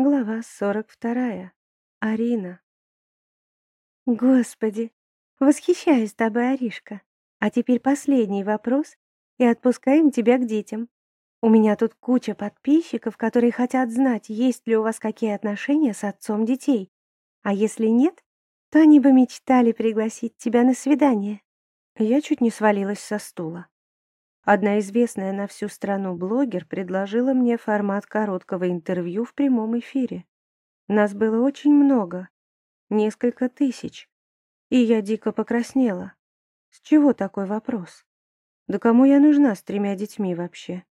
Глава 42. Арина. Господи, восхищаюсь тобой, Аришка. А теперь последний вопрос, и отпускаем тебя к детям. У меня тут куча подписчиков, которые хотят знать, есть ли у вас какие отношения с отцом детей. А если нет, то они бы мечтали пригласить тебя на свидание. Я чуть не свалилась со стула. Одна известная на всю страну блогер предложила мне формат короткого интервью в прямом эфире. Нас было очень много, несколько тысяч, и я дико покраснела. С чего такой вопрос? Да кому я нужна с тремя детьми вообще?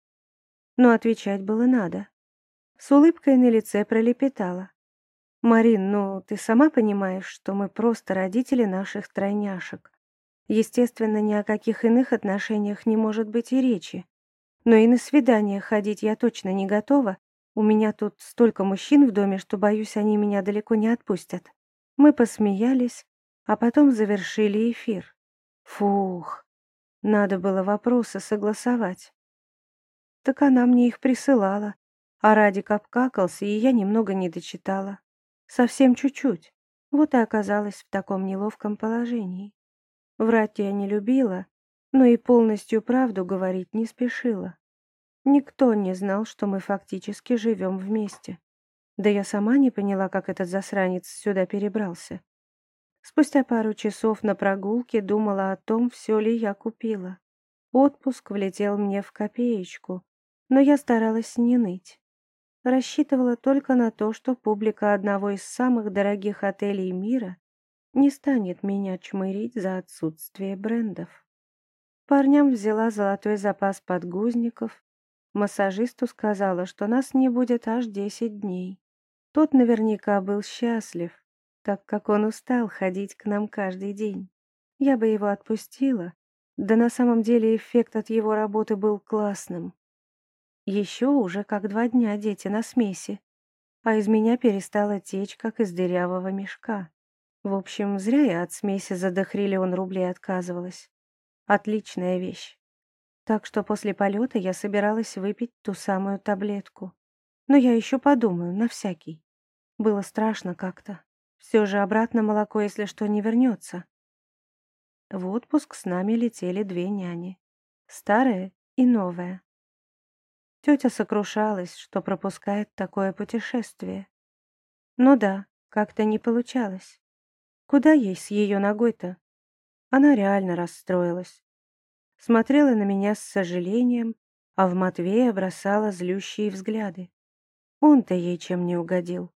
Но отвечать было надо. С улыбкой на лице пролепетала. «Марин, ну, ты сама понимаешь, что мы просто родители наших тройняшек. Естественно, ни о каких иных отношениях не может быть и речи. Но и на свидание ходить я точно не готова. У меня тут столько мужчин в доме, что, боюсь, они меня далеко не отпустят. Мы посмеялись, а потом завершили эфир. Фух, надо было вопросы согласовать. Так она мне их присылала, а Радик обкакался, и я немного не дочитала. Совсем чуть-чуть. Вот и оказалась в таком неловком положении. Врать я не любила, но и полностью правду говорить не спешила. Никто не знал, что мы фактически живем вместе. Да я сама не поняла, как этот засранец сюда перебрался. Спустя пару часов на прогулке думала о том, все ли я купила. Отпуск влетел мне в копеечку, но я старалась не ныть. Рассчитывала только на то, что публика одного из самых дорогих отелей мира не станет меня чмырить за отсутствие брендов. Парням взяла золотой запас подгузников, массажисту сказала, что нас не будет аж десять дней. Тот наверняка был счастлив, так как он устал ходить к нам каждый день. Я бы его отпустила, да на самом деле эффект от его работы был классным. Еще уже как два дня дети на смеси, а из меня перестала течь, как из дырявого мешка. В общем, зря я от смеси за дохриллион рублей отказывалась. Отличная вещь. Так что после полета я собиралась выпить ту самую таблетку. Но я еще подумаю, на всякий. Было страшно как-то. Все же обратно молоко, если что, не вернется. В отпуск с нами летели две няни. Старая и новая. Тетя сокрушалась, что пропускает такое путешествие. Ну да, как-то не получалось. Куда ей с ее ногой-то? Она реально расстроилась. Смотрела на меня с сожалением, а в Матвея бросала злющие взгляды. Он-то ей чем не угодил.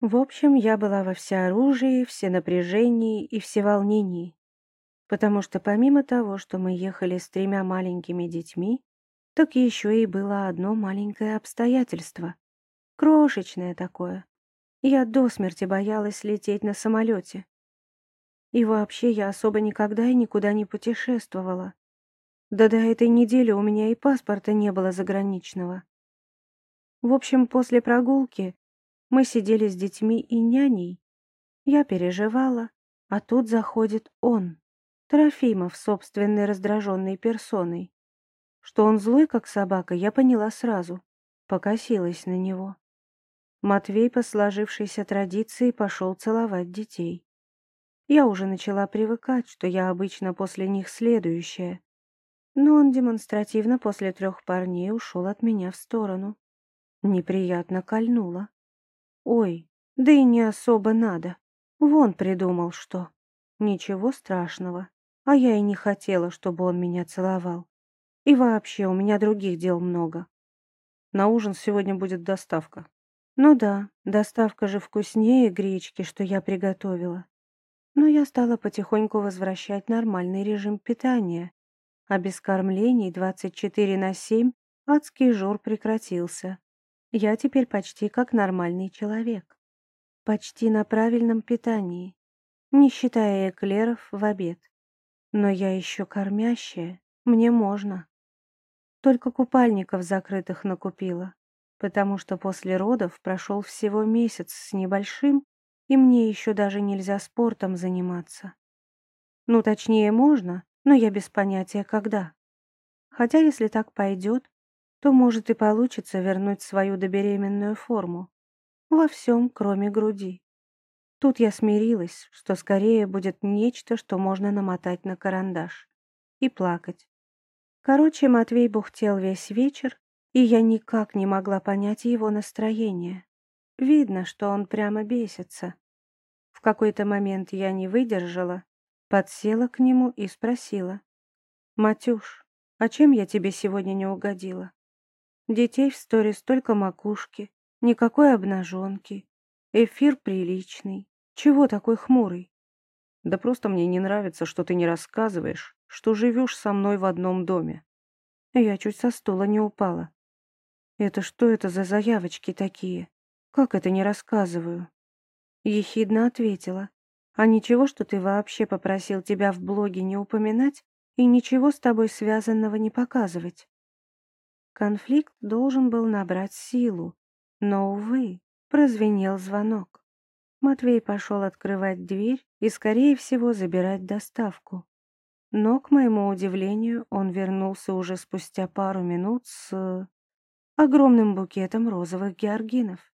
В общем, я была во всеоружии, всенапряжении и всеволнении. Потому что помимо того, что мы ехали с тремя маленькими детьми, так еще и было одно маленькое обстоятельство. Крошечное такое. Я до смерти боялась лететь на самолете. И вообще я особо никогда и никуда не путешествовала. Да до этой недели у меня и паспорта не было заграничного. В общем, после прогулки мы сидели с детьми и няней. Я переживала, а тут заходит он, Трофимов, собственной раздраженной персоной. Что он злой, как собака, я поняла сразу, покосилась на него. Матвей по сложившейся традиции пошел целовать детей. Я уже начала привыкать, что я обычно после них следующая. Но он демонстративно после трех парней ушел от меня в сторону. Неприятно кольнуло. Ой, да и не особо надо. Вон придумал что. Ничего страшного. А я и не хотела, чтобы он меня целовал. И вообще, у меня других дел много. На ужин сегодня будет доставка. Ну да, доставка же вкуснее гречки, что я приготовила но я стала потихоньку возвращать нормальный режим питания, а без кормлений 24 на 7 адский жор прекратился. Я теперь почти как нормальный человек. Почти на правильном питании, не считая эклеров в обед. Но я еще кормящая, мне можно. Только купальников закрытых накупила, потому что после родов прошел всего месяц с небольшим, и мне еще даже нельзя спортом заниматься. Ну, точнее, можно, но я без понятия, когда. Хотя, если так пойдет, то, может, и получится вернуть свою добеременную форму. Во всем, кроме груди. Тут я смирилась, что скорее будет нечто, что можно намотать на карандаш. И плакать. Короче, Матвей бухтел весь вечер, и я никак не могла понять его настроение. Видно, что он прямо бесится. В какой-то момент я не выдержала, подсела к нему и спросила. «Матюш, а чем я тебе сегодня не угодила? Детей в сторис только макушки, никакой обнаженки, эфир приличный. Чего такой хмурый?» «Да просто мне не нравится, что ты не рассказываешь, что живешь со мной в одном доме». Я чуть со стула не упала. «Это что это за заявочки такие? Как это не рассказываю?» Ехидно ответила. «А ничего, что ты вообще попросил тебя в блоге не упоминать и ничего с тобой связанного не показывать?» Конфликт должен был набрать силу, но, увы, прозвенел звонок. Матвей пошел открывать дверь и, скорее всего, забирать доставку. Но, к моему удивлению, он вернулся уже спустя пару минут с огромным букетом розовых георгинов.